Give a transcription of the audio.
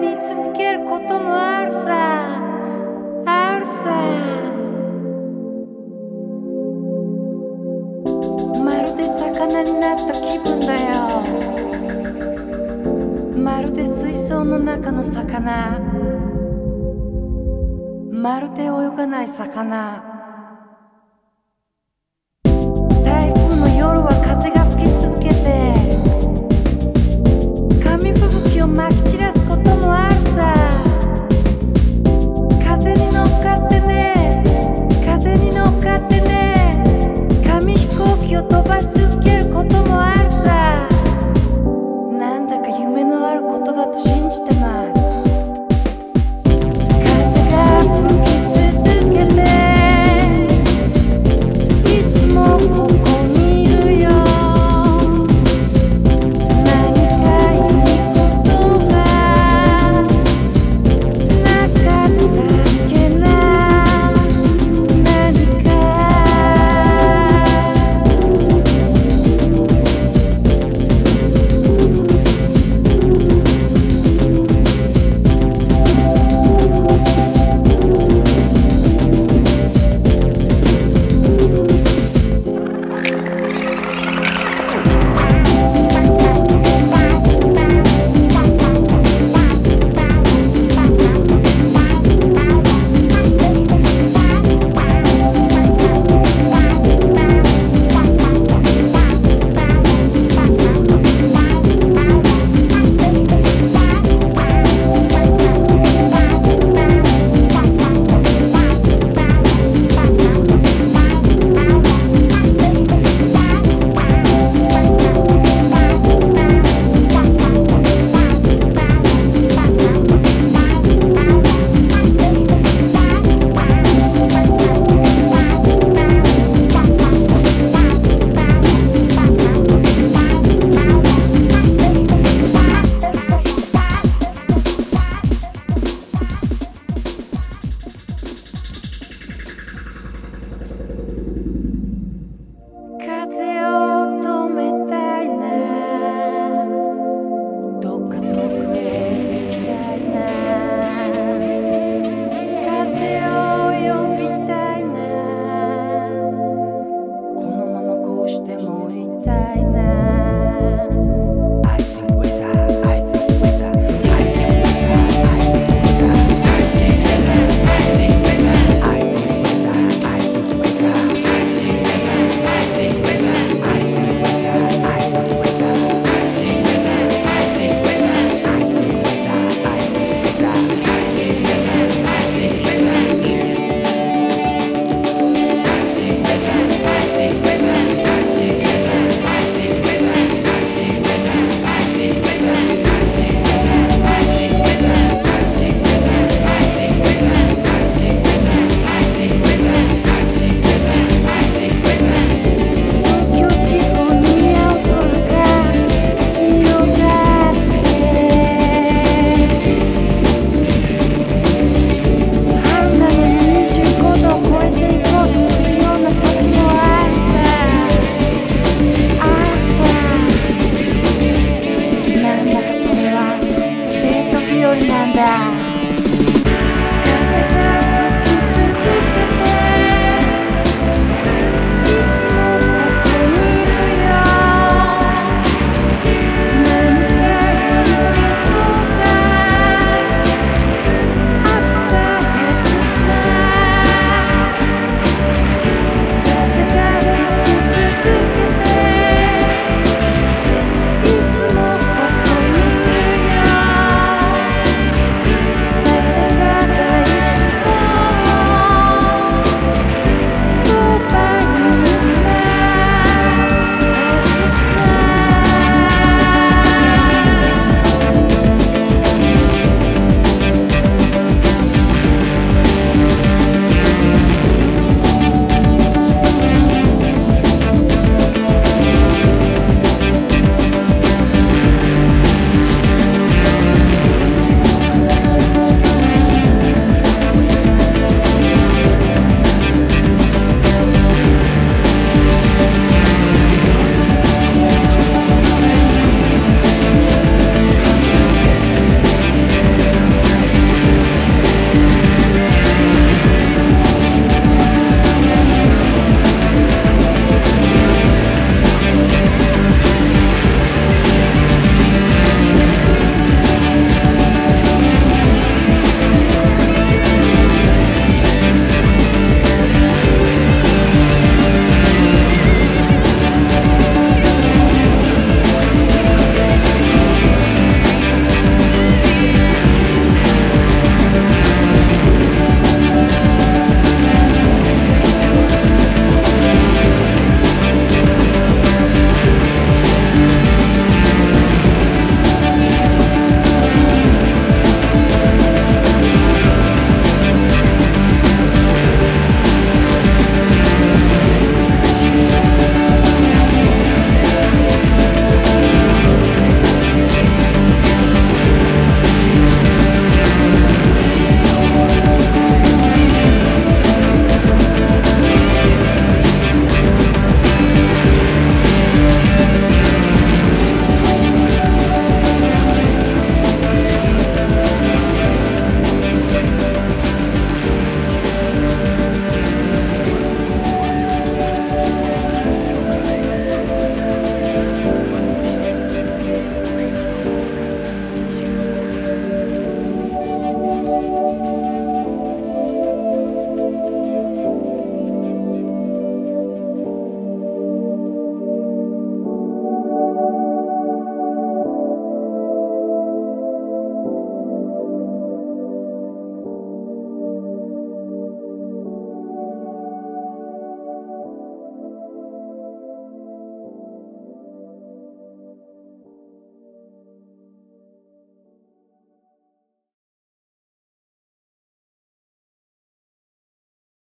に続けることもあるさ。あるさ。まるで魚になった気分だよ。まるで水槽の中の魚。まるで泳がない魚。台風の夜は風が吹き続けて紙吹雪を巻き